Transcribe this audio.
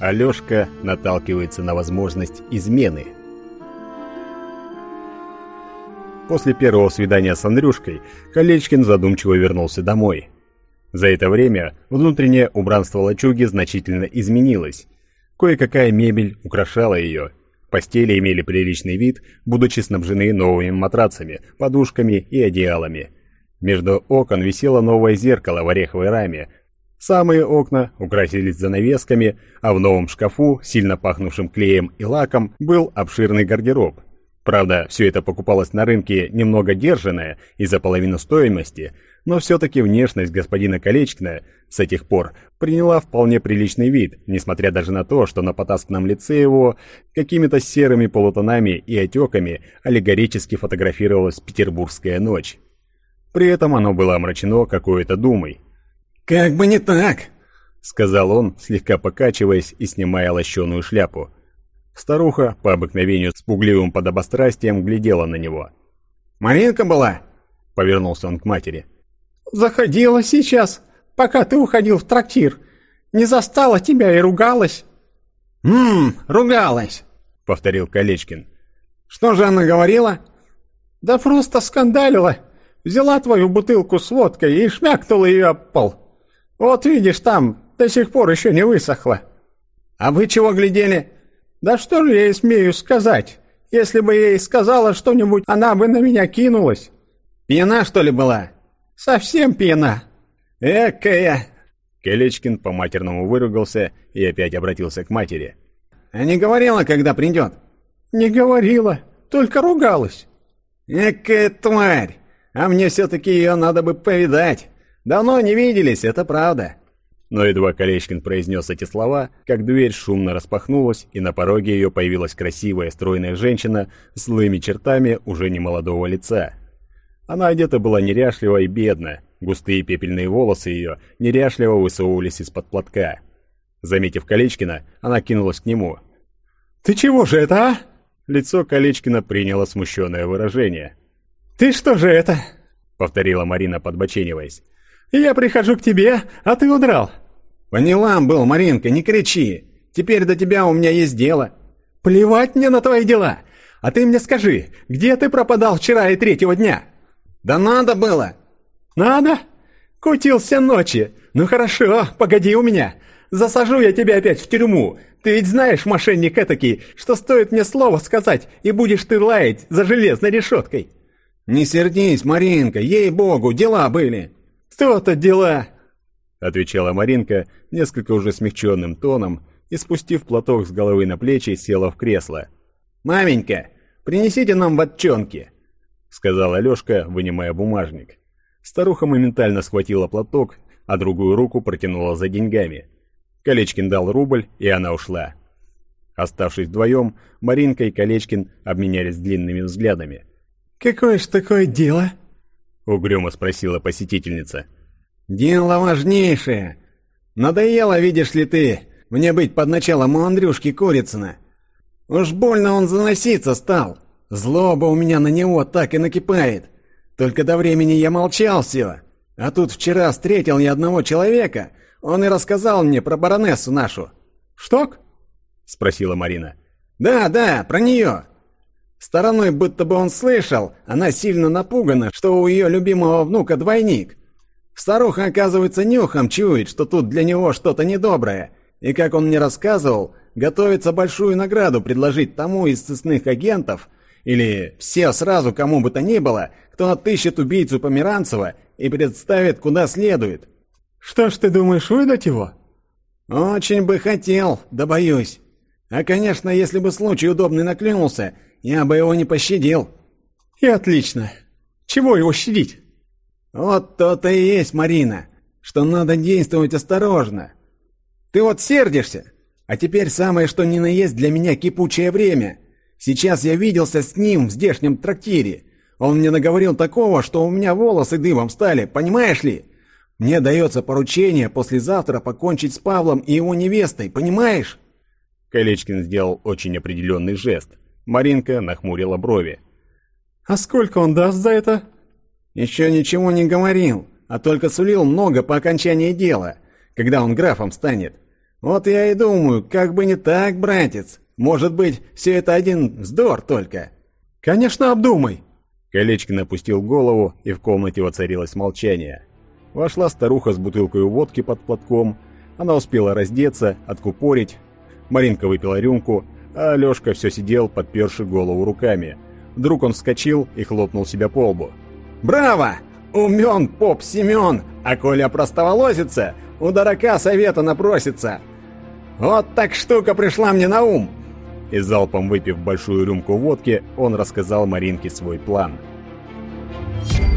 Алёшка наталкивается на возможность измены. После первого свидания с Андрюшкой Колечкин задумчиво вернулся домой. За это время внутреннее убранство лачуги значительно изменилось. Кое-какая мебель украшала ее. Постели имели приличный вид, будучи снабжены новыми матрацами, подушками и одеялами. Между окон висело новое зеркало в ореховой раме, Самые окна украсились занавесками, а в новом шкафу, сильно пахнувшим клеем и лаком, был обширный гардероб. Правда, все это покупалось на рынке немного держанное и за половину стоимости, но все-таки внешность господина Колечкина с этих пор приняла вполне приличный вид, несмотря даже на то, что на потасканном лице его какими-то серыми полутонами и отеками аллегорически фотографировалась петербургская ночь. При этом оно было омрачено какой-то думой, «Как бы не так!» — сказал он, слегка покачиваясь и снимая лощеную шляпу. Старуха, по обыкновению с пугливым подобострастием, глядела на него. «Маринка была?» — повернулся он к матери. «Заходила сейчас, пока ты уходил в трактир. Не застала тебя и ругалась». «Ммм, ругалась!» — повторил Колечкин. «Что же она говорила?» «Да просто скандалила. Взяла твою бутылку с водкой и шмякнула ее об пол. Вот видишь, там до сих пор еще не высохло. А вы чего глядели? Да что же я ей смею сказать? Если бы я ей сказала что-нибудь, она бы на меня кинулась. Пьяна, что ли, была? Совсем пьяна. Экая! Колечкин по-матерному выругался и опять обратился к матери. А не говорила, когда придет? Не говорила, только ругалась. Экая тварь! А мне все-таки ее надо бы повидать. Давно не виделись, это правда». Но едва Колечкин произнес эти слова, как дверь шумно распахнулась, и на пороге ее появилась красивая стройная женщина с злыми чертами уже немолодого лица. Она одета была неряшливо и бедно, густые пепельные волосы ее неряшливо высовывались из-под платка. Заметив Колечкина, она кинулась к нему. «Ты чего же это, а?» Лицо Колечкина приняло смущенное выражение. «Ты что же это?» — повторила Марина, подбочениваясь. Я прихожу к тебе, а ты удрал». «По делам был, Маринка, не кричи. Теперь до тебя у меня есть дело». «Плевать мне на твои дела. А ты мне скажи, где ты пропадал вчера и третьего дня?» «Да надо было». «Надо? Кутился ночи. Ну хорошо, погоди у меня. Засажу я тебя опять в тюрьму. Ты ведь знаешь, мошенник этакий, что стоит мне слово сказать, и будешь ты лаять за железной решеткой». «Не сердись, Маринка, ей-богу, дела были». «То-то дела!» — отвечала Маринка несколько уже смягченным тоном и, спустив платок с головы на плечи, села в кресло. «Маменька, принесите нам ботчонки!» — сказал Алешка, вынимая бумажник. Старуха моментально схватила платок, а другую руку протянула за деньгами. Колечкин дал рубль, и она ушла. Оставшись вдвоем, Маринка и Колечкин обменялись длинными взглядами. «Какое ж такое дело?» Угрюмо спросила посетительница. «Дело важнейшее. Надоело, видишь ли ты, мне быть под началом у Андрюшки Курицына. Уж больно он заноситься стал. Злоба у меня на него так и накипает. Только до времени я молчал все. А тут вчера встретил я одного человека. Он и рассказал мне про баронессу нашу». «Шток?» — спросила Марина. «Да, да, про нее. Стороной будто бы он слышал, она сильно напугана, что у ее любимого внука двойник. Старуха, оказывается, нюхом чует, что тут для него что-то недоброе. И, как он мне рассказывал, готовится большую награду предложить тому из цесных агентов, или все сразу кому бы то ни было, кто отыщет убийцу Померанцева и представит, куда следует. «Что ж ты думаешь, выдать его?» «Очень бы хотел, да боюсь. А, конечно, если бы случай удобный наклюнулся, я бы его не пощадил». «И отлично. Чего его щадить?» «Вот то-то и есть, Марина, что надо действовать осторожно. Ты вот сердишься, а теперь самое что ни на есть для меня кипучее время. Сейчас я виделся с ним в здешнем трактире. Он мне наговорил такого, что у меня волосы дымом стали, понимаешь ли? Мне дается поручение послезавтра покончить с Павлом и его невестой, понимаешь?» Колечкин сделал очень определенный жест – Маринка нахмурила брови. «А сколько он даст за это?» «Еще ничего не говорил, а только сулил много по окончании дела, когда он графом станет. Вот я и думаю, как бы не так, братец. Может быть, все это один вздор только. Конечно, обдумай. Колечкин опустил голову, и в комнате воцарилось молчание. Вошла старуха с бутылкой водки под платком. Она успела раздеться, откупорить. Маринка выпила рюмку, а Алёшка все сидел, подперши голову руками. Вдруг он вскочил и хлопнул себя по лбу. «Браво! Умен поп Семен! А Коля простоволосится, у дурака совета напросится! Вот так штука пришла мне на ум!» И залпом выпив большую рюмку водки, он рассказал Маринке свой план. Thank